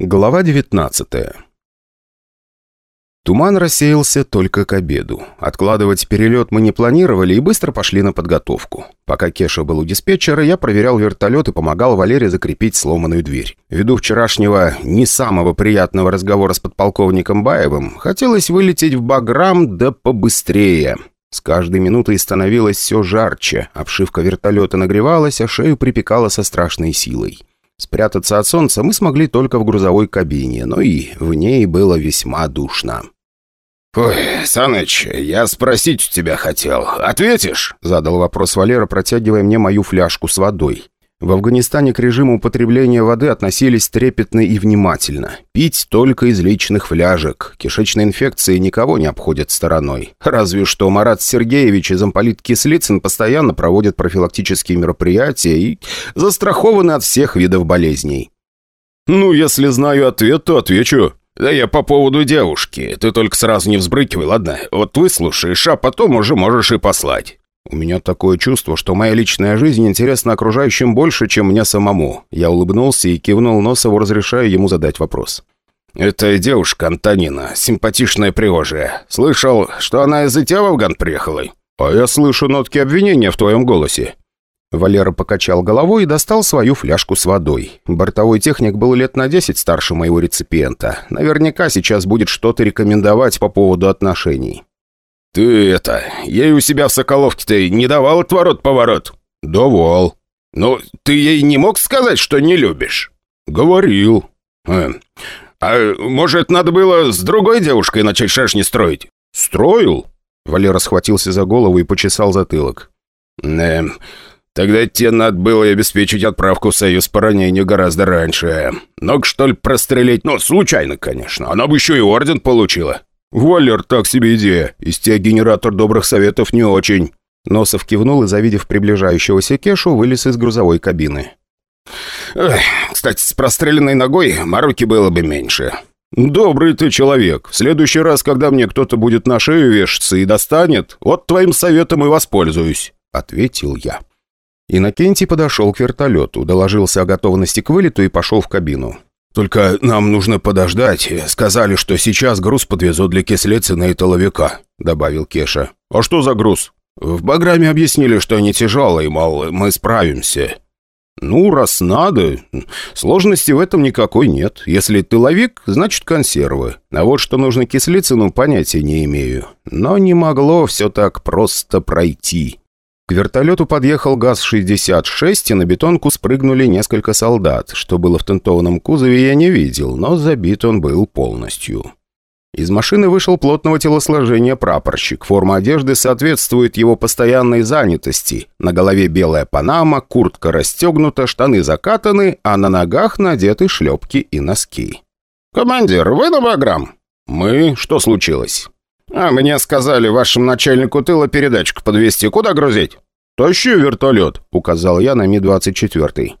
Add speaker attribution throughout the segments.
Speaker 1: Глава 19 Туман рассеялся только к обеду. Откладывать перелет мы не планировали и быстро пошли на подготовку. Пока Кеша был у диспетчера, я проверял вертолет и помогал Валере закрепить сломанную дверь. Ввиду вчерашнего не самого приятного разговора с подполковником Баевым, хотелось вылететь в Баграм да побыстрее. С каждой минутой становилось все жарче, обшивка вертолета нагревалась, а шею припекала со страшной силой. Спрятаться от солнца мы смогли только в грузовой кабине, но и в ней было весьма душно.
Speaker 2: «Ой, Саныч, я спросить у тебя хотел. Ответишь?»
Speaker 1: Задал вопрос Валера, протягивая мне мою фляжку с водой. В Афганистане к режиму употребления воды относились трепетно и внимательно. Пить только из личных фляжек. Кишечные инфекции никого не обходят стороной. Разве что Марат Сергеевич и замполит Кислицын постоянно проводят профилактические мероприятия и застрахованы от всех видов болезней.
Speaker 2: «Ну, если знаю ответ, то отвечу. Да я по поводу девушки. Ты только сразу не взбрыкивай, ладно? Вот выслушаешь, а потом уже можешь и послать».
Speaker 1: У меня такое чувство, что моя личная жизнь интересна окружающим больше, чем мне самому. Я улыбнулся и кивнул Носову, разрешая ему задать вопрос.
Speaker 2: «Это девушка Антонина, симпатичная пригожая. Слышал, что она в Афган приехала?»
Speaker 1: «А я слышу нотки обвинения в твоем голосе». Валера покачал головой и достал свою фляжку с водой. Бортовой техник был лет на 10 старше моего реципиента. Наверняка сейчас будет что-то рекомендовать по поводу отношений.
Speaker 2: «Ты это, ей у себя в Соколовке-то не давал отворот-поворот?»
Speaker 1: «Давал».
Speaker 2: «Ну, ты ей не мог сказать, что не любишь?»
Speaker 1: «Говорил».
Speaker 2: «А, а может, надо было с другой девушкой начать шашни строить?»
Speaker 1: «Строил?» Валера схватился за голову и почесал затылок.
Speaker 2: «Э, тогда тебе надо было обеспечить отправку в Союз по ранению гораздо раньше. Ног, что ли, прострелить? Ну, случайно, конечно. Она бы еще и орден получила».
Speaker 1: «Валер, так себе идея. Из тебя генератор добрых советов не очень». Носов кивнул и, завидев приближающегося Кешу, вылез из грузовой кабины.
Speaker 2: «Кстати, с простреленной ногой мороки было бы меньше».
Speaker 1: «Добрый ты человек. В следующий раз, когда мне кто-то будет на шею вешаться и достанет, вот твоим советом и воспользуюсь», — ответил я. Иннокентий подошел к вертолету, доложился о готовности к вылету и пошел в кабину.
Speaker 2: «Только нам нужно подождать. Сказали, что сейчас груз подвезут для Кислицына и Толовика», — добавил Кеша.
Speaker 1: «А что за груз?»
Speaker 2: «В Баграме объяснили, что не тяжелый, мол, мы справимся».
Speaker 1: «Ну, раз надо. Сложности в этом никакой нет. Если тыловик, значит консервы. А вот что нужно Кислицыну, понятия не имею. Но не могло все так просто пройти». К вертолету подъехал ГАЗ-66, и на бетонку спрыгнули несколько солдат. Что было в тентованном кузове, я не видел, но забит он был полностью. Из машины вышел плотного телосложения прапорщик. Форма одежды соответствует его постоянной занятости. На голове белая панама, куртка расстегнута, штаны закатаны, а на ногах надеты шлепки и носки.
Speaker 2: «Командир, вы на Баграм?»
Speaker 1: «Мы? Что случилось?»
Speaker 2: «А мне сказали, вашему начальнику тыла передатчик подвести. Куда грузить?»
Speaker 1: «Тащи вертолет», — указал я на Ми-24.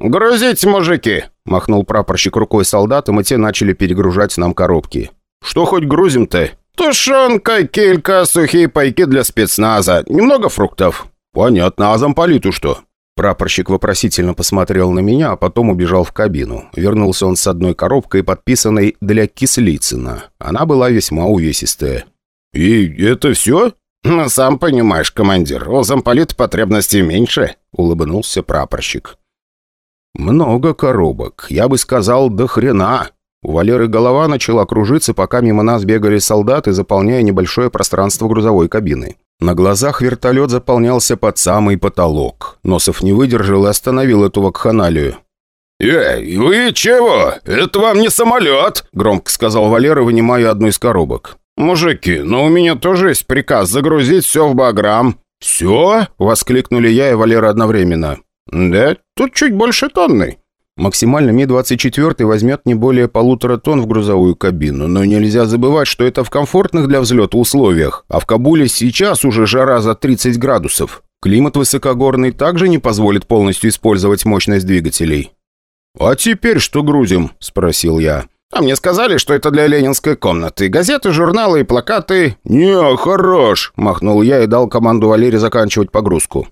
Speaker 2: «Грузите, мужики!» — махнул прапорщик рукой солдатам, и те начали перегружать нам коробки.
Speaker 1: «Что хоть грузим-то?»
Speaker 2: «Тушенка, килька, сухие пайки для спецназа. Немного фруктов».
Speaker 1: «Понятно. А замполиту что?» Прапорщик вопросительно посмотрел на меня, а потом убежал в кабину. Вернулся он с одной коробкой, подписанной «Для Кислицына». Она была весьма увесистая.
Speaker 2: «И это все?» «Ну, сам понимаешь, командир, у замполита потребностей меньше», — улыбнулся прапорщик.
Speaker 1: «Много коробок. Я бы сказал, до хрена». У Валеры голова начала кружиться, пока мимо нас бегали солдаты, заполняя небольшое пространство грузовой кабины. На глазах вертолет заполнялся под самый потолок. Носов не выдержал и остановил эту вакханалию.
Speaker 2: «Эй, вы чего? Это вам не самолет!» — громко сказал Валера, вынимая одну из коробок. «Мужики, но у меня тоже есть приказ загрузить все в Баграм».
Speaker 1: «Все?» — воскликнули я и Валера одновременно.
Speaker 2: «Да, тут чуть больше тонны».
Speaker 1: Максимально Ми-24 возьмет не более полутора тонн в грузовую кабину, но нельзя забывать, что это в комфортных для взлета условиях, а в Кабуле сейчас уже жара за 30 градусов. Климат высокогорный также не позволит полностью использовать мощность двигателей.
Speaker 2: «А теперь что грузим?» – спросил я. «А мне сказали, что это для ленинской комнаты. Газеты, журналы и плакаты...»
Speaker 1: «Не, хорош!» – махнул я и дал команду Валере заканчивать погрузку.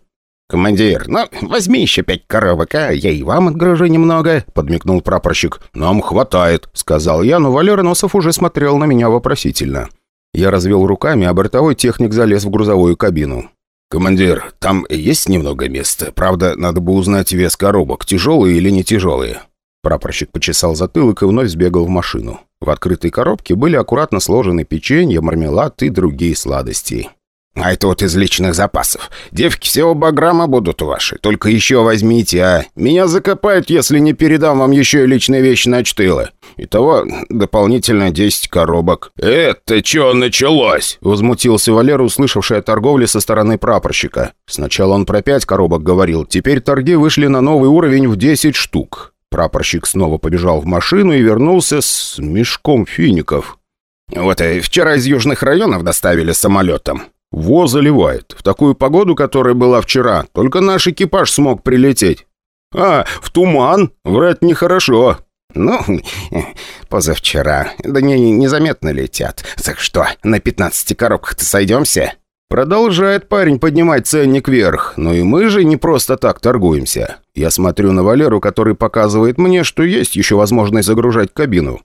Speaker 1: «Командир, ну, возьми еще пять коробок, а я и вам отгружу немного», — подмигнул прапорщик. «Нам хватает», — сказал я, но Валера Носов уже смотрел на меня вопросительно. Я развел руками, а бортовой техник залез в грузовую кабину. «Командир, там есть немного места. Правда, надо бы узнать вес коробок, тяжелые или не тяжелые». Прапорщик почесал затылок и вновь сбегал в машину. В открытой коробке были аккуратно сложены печенье, мармелад и другие сладости. «А это вот из личных запасов. Девки все оба грамма будут ваши. Только еще возьмите, а? Меня закопают, если не передам вам еще и личные вещи на чтылы. Итого дополнительно 10 коробок».
Speaker 2: «Это что началось?»
Speaker 1: Возмутился Валера, услышавший о торговле со стороны прапорщика. Сначала он про 5 коробок говорил, теперь торги вышли на новый уровень в 10 штук. Прапорщик снова побежал в машину и вернулся с мешком фиников.
Speaker 2: «Вот и вчера из южных районов доставили самолетом».
Speaker 1: Во заливает. В такую погоду, которая была вчера, только наш экипаж смог прилететь. А, в туман? Врать нехорошо.
Speaker 2: Ну, позавчера. Да не, незаметно летят. Так что, на 15 коробках-то сойдемся?
Speaker 1: Продолжает парень поднимать ценник вверх, но и мы же не просто так торгуемся. Я смотрю на Валеру, который показывает мне, что есть еще возможность загружать кабину.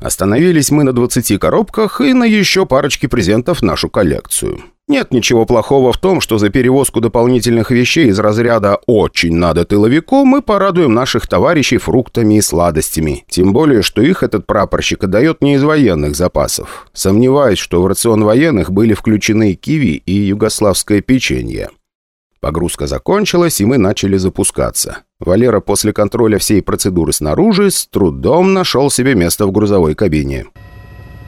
Speaker 1: Остановились мы на 20 коробках и на еще парочке презентов нашу коллекцию. Нет ничего плохого в том, что за перевозку дополнительных вещей из разряда «очень надо тыловику» мы порадуем наших товарищей фруктами и сладостями. Тем более, что их этот прапорщик отдает не из военных запасов. Сомневаюсь, что в рацион военных были включены киви и югославское печенье. Погрузка закончилась, и мы начали запускаться. Валера после контроля всей процедуры снаружи с трудом нашел себе место в грузовой кабине.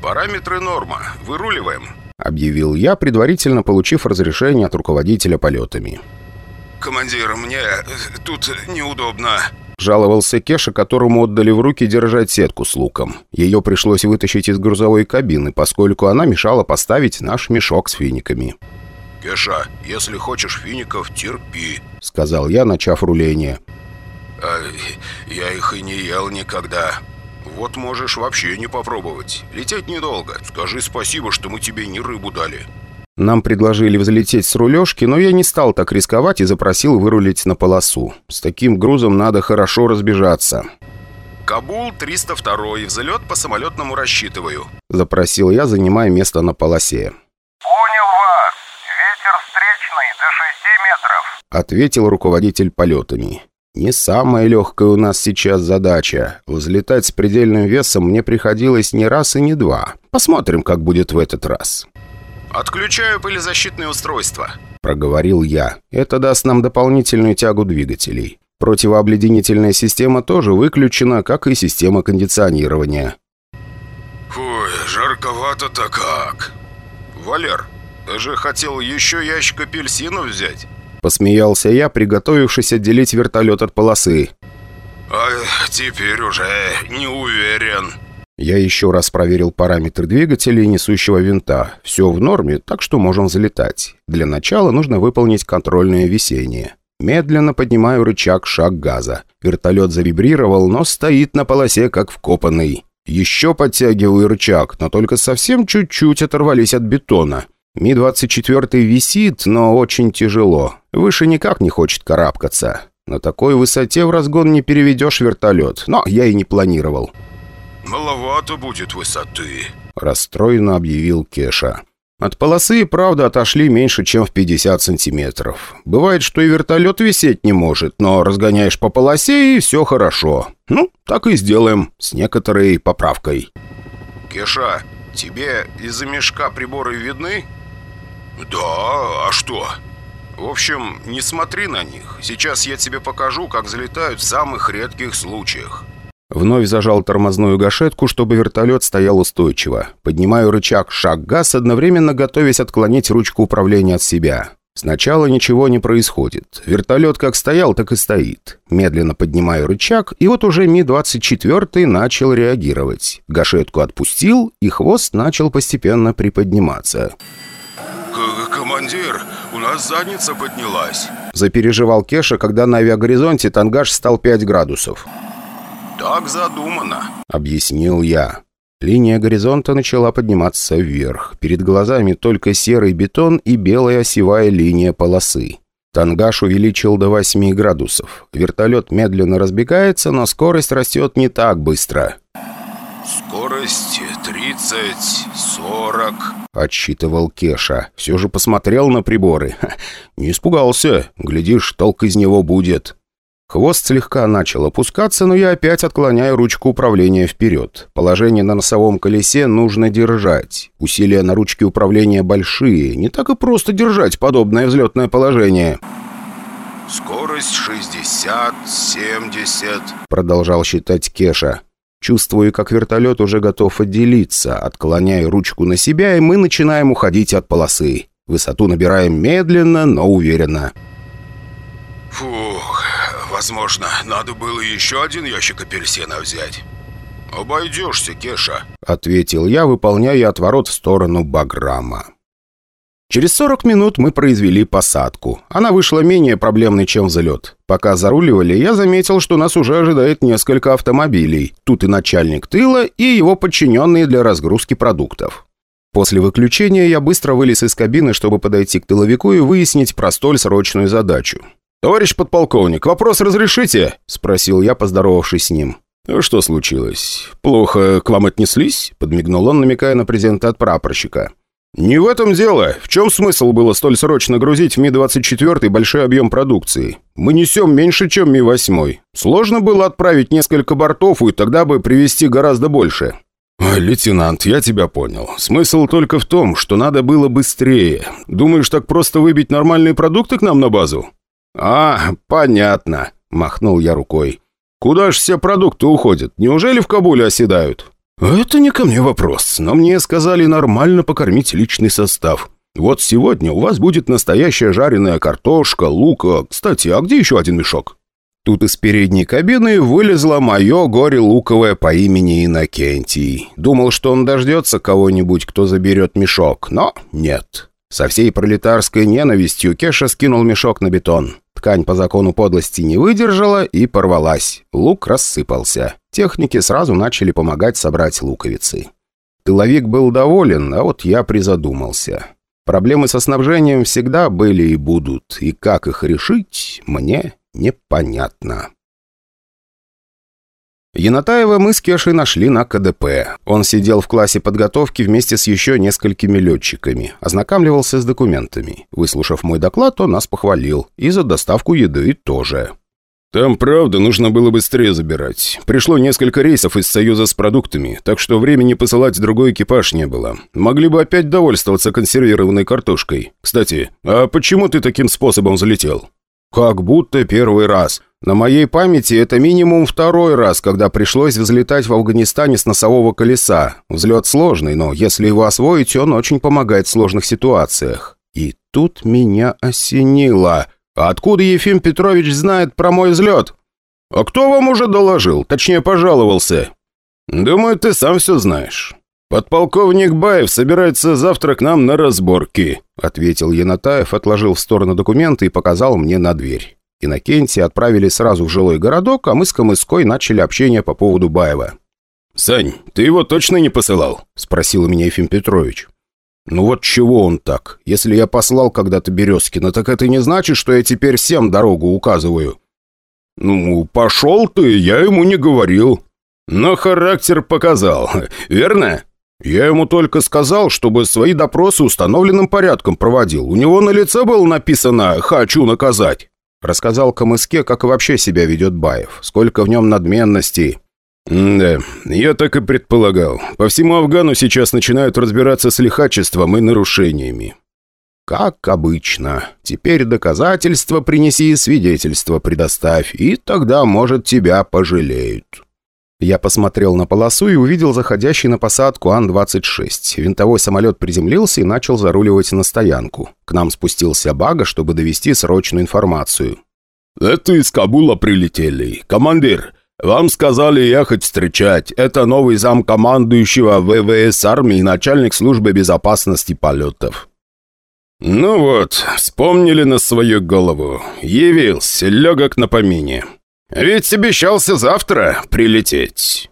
Speaker 2: «Параметры норма. Выруливаем», —
Speaker 1: объявил я, предварительно получив разрешение от руководителя полетами.
Speaker 2: «Командир, мне э, тут неудобно», —
Speaker 1: жаловался Кеша, которому отдали в руки держать сетку с луком. Ее пришлось вытащить из грузовой кабины, поскольку она мешала поставить наш мешок с финиками.
Speaker 2: «Кеша, если хочешь фиников, терпи», —
Speaker 1: сказал я, начав руление.
Speaker 2: А, «Я их и не ел никогда. Вот можешь вообще не попробовать. Лететь недолго. Скажи спасибо, что мы тебе не рыбу дали».
Speaker 1: Нам предложили взлететь с рулежки, но я не стал так рисковать и запросил вырулить на полосу. С таким грузом надо хорошо разбежаться.
Speaker 2: «Кабул, 302 взлет по самолетному рассчитываю», —
Speaker 1: запросил я, занимая место на полосе. ответил руководитель полетами. «Не самая легкая у нас сейчас задача. Взлетать с предельным весом мне приходилось не раз и не два. Посмотрим, как будет в этот раз».
Speaker 2: «Отключаю пылезащитные устройства», —
Speaker 1: проговорил я. «Это даст нам дополнительную тягу двигателей. Противообледенительная система тоже выключена, как и система кондиционирования».
Speaker 2: «Ой, жарковато-то как! Валер, ты же хотел еще ящик апельсинов взять?»
Speaker 1: Посмеялся я, приготовившись отделить вертолет от полосы.
Speaker 2: «А теперь уже не уверен».
Speaker 1: Я еще раз проверил параметры двигателя и несущего винта. Все в норме, так что можем взлетать. Для начала нужно выполнить контрольное висение. Медленно поднимаю рычаг шаг газа. Вертолет завибрировал, но стоит на полосе, как вкопанный. Еще подтягиваю рычаг, но только совсем чуть-чуть оторвались от бетона. Ми-24 висит, но очень тяжело. Выше никак не хочет карабкаться. На такой высоте в разгон не переведешь вертолет, но я и не планировал.
Speaker 2: «Маловато будет высоты», –
Speaker 1: расстроенно объявил Кеша. От полосы, правда, отошли меньше, чем в 50 сантиметров. Бывает, что и вертолет висеть не может, но разгоняешь по полосе, и все хорошо. Ну, так и сделаем, с некоторой поправкой.
Speaker 2: «Кеша, тебе из-за мешка приборы видны?» «Да, а что?» «В общем, не смотри на них. Сейчас я тебе покажу, как залетают в самых редких случаях».
Speaker 1: Вновь зажал тормозную гашетку, чтобы вертолет стоял устойчиво. Поднимаю рычаг шаг-газ, одновременно готовясь отклонить ручку управления от себя. Сначала ничего не происходит. Вертолет как стоял, так и стоит. Медленно поднимаю рычаг, и вот уже Ми-24 начал реагировать. Гашетку отпустил, и хвост начал постепенно приподниматься.
Speaker 2: «Командир, у нас задница поднялась», –
Speaker 1: запереживал Кеша, когда на авиагоризонте тангаж стал 5 градусов.
Speaker 2: «Так задумано», –
Speaker 1: объяснил я. Линия горизонта начала подниматься вверх. Перед глазами только серый бетон и белая осевая линия полосы. Тангаж увеличил до 8 градусов. Вертолет медленно разбегается, но скорость растет не так быстро.
Speaker 2: «Скорость 30, 40», —
Speaker 1: отсчитывал Кеша. Все же посмотрел на приборы. Ха, не испугался. Глядишь, толк из него будет. Хвост слегка начал опускаться, но я опять отклоняю ручку управления вперед. Положение на носовом колесе нужно держать. Усилия на ручке управления большие. Не так и просто держать подобное взлетное положение.
Speaker 2: «Скорость 60, 70», —
Speaker 1: продолжал считать Кеша. Чувствую, как вертолет уже готов отделиться. Отклоняю ручку на себя, и мы начинаем уходить от полосы. Высоту набираем медленно, но уверенно.
Speaker 2: «Фух, возможно, надо было еще один ящик апельсина взять». «Обойдешься, Кеша», —
Speaker 1: ответил я, выполняя отворот в сторону Баграма. Через 40 минут мы произвели посадку. Она вышла менее проблемной, чем взлет. Пока заруливали, я заметил, что нас уже ожидает несколько автомобилей. Тут и начальник тыла, и его подчиненные для разгрузки продуктов. После выключения я быстро вылез из кабины, чтобы подойти к тыловику и выяснить про столь срочную задачу. «Товарищ подполковник, вопрос разрешите?» – спросил я, поздоровавшись с ним. «Что случилось? Плохо к вам отнеслись?» – подмигнул он, намекая на презентат прапорщика. «Не в этом дело. В чем смысл было столь срочно грузить в Ми-24 большой объем продукции? Мы несем меньше, чем Ми-8. Сложно было отправить несколько бортов, и тогда бы привезти гораздо больше». «Лейтенант, я тебя понял. Смысл только в том, что надо было быстрее. Думаешь, так просто выбить нормальные продукты к нам на базу?» «А, понятно», — махнул я рукой. «Куда ж все продукты уходят? Неужели в Кабуле оседают?» «Это не ко мне вопрос, но мне сказали нормально покормить личный состав. Вот сегодня у вас будет настоящая жареная картошка, лук. Кстати, а где еще один мешок?» Тут из передней кабины вылезло мое горе луковое по имени Иннокентий. Думал, что он дождется кого-нибудь, кто заберет мешок, но нет. Со всей пролетарской ненавистью Кеша скинул мешок на бетон. Ткань по закону подлости не выдержала и порвалась. Лук рассыпался. Техники сразу начали помогать собрать луковицы. Тыловик был доволен, а вот я призадумался. Проблемы со снабжением всегда были и будут, и как их решить, мне непонятно. Янатаева мы с Кешей нашли на КДП. Он сидел в классе подготовки вместе с еще несколькими летчиками. Ознакомливался с документами. Выслушав мой доклад, он нас похвалил. И за доставку еды тоже. «Там, правда, нужно было быстрее забирать. Пришло несколько рейсов из Союза с продуктами, так что времени посылать другой экипаж не было. Могли бы опять довольствоваться консервированной картошкой. Кстати, а почему ты таким способом залетел?» «Как будто первый раз. На моей памяти это минимум второй раз, когда пришлось взлетать в Афганистане с носового колеса. Взлет сложный, но если его освоить, он очень помогает в сложных ситуациях. И тут меня осенило. Откуда Ефим Петрович знает про мой взлет? А кто вам уже доложил? Точнее, пожаловался? Думаю, ты сам все знаешь. «Подполковник Баев собирается завтра к нам на разборки», — ответил Янатаев, отложил в сторону документы и показал мне на дверь. Иннокентия отправили сразу в жилой городок, а мы с Камыской начали общение по поводу Баева. «Сань, ты его точно не посылал?» – спросил у меня Ефим Петрович. «Ну вот чего он так? Если я послал когда-то Березкина, так это не значит, что я теперь всем дорогу указываю». «Ну, пошел ты, я ему не говорил». «Но характер показал, верно?» «Я ему только сказал, чтобы свои допросы установленным порядком проводил. У него на лице было написано «хочу наказать». Рассказал Камыске, как вообще себя ведет Баев, сколько в нем надменности. «Да, я так и предполагал. По всему Афгану сейчас начинают разбираться с лихачеством и нарушениями». «Как обычно. Теперь доказательства принеси, свидетельство предоставь, и тогда, может, тебя пожалеют». Я посмотрел на полосу и увидел заходящий на посадку Ан-26. Винтовой самолет приземлился и начал заруливать на стоянку. К нам спустился Бага, чтобы довести срочную информацию. «Это из Кабула прилетели. Командир, вам сказали ехать встречать. Это новый зам командующего ВВС армии начальник службы безопасности полетов». «Ну вот, вспомнили на свою голову. Явился, легок на помине». Ведь обещался завтра прилететь».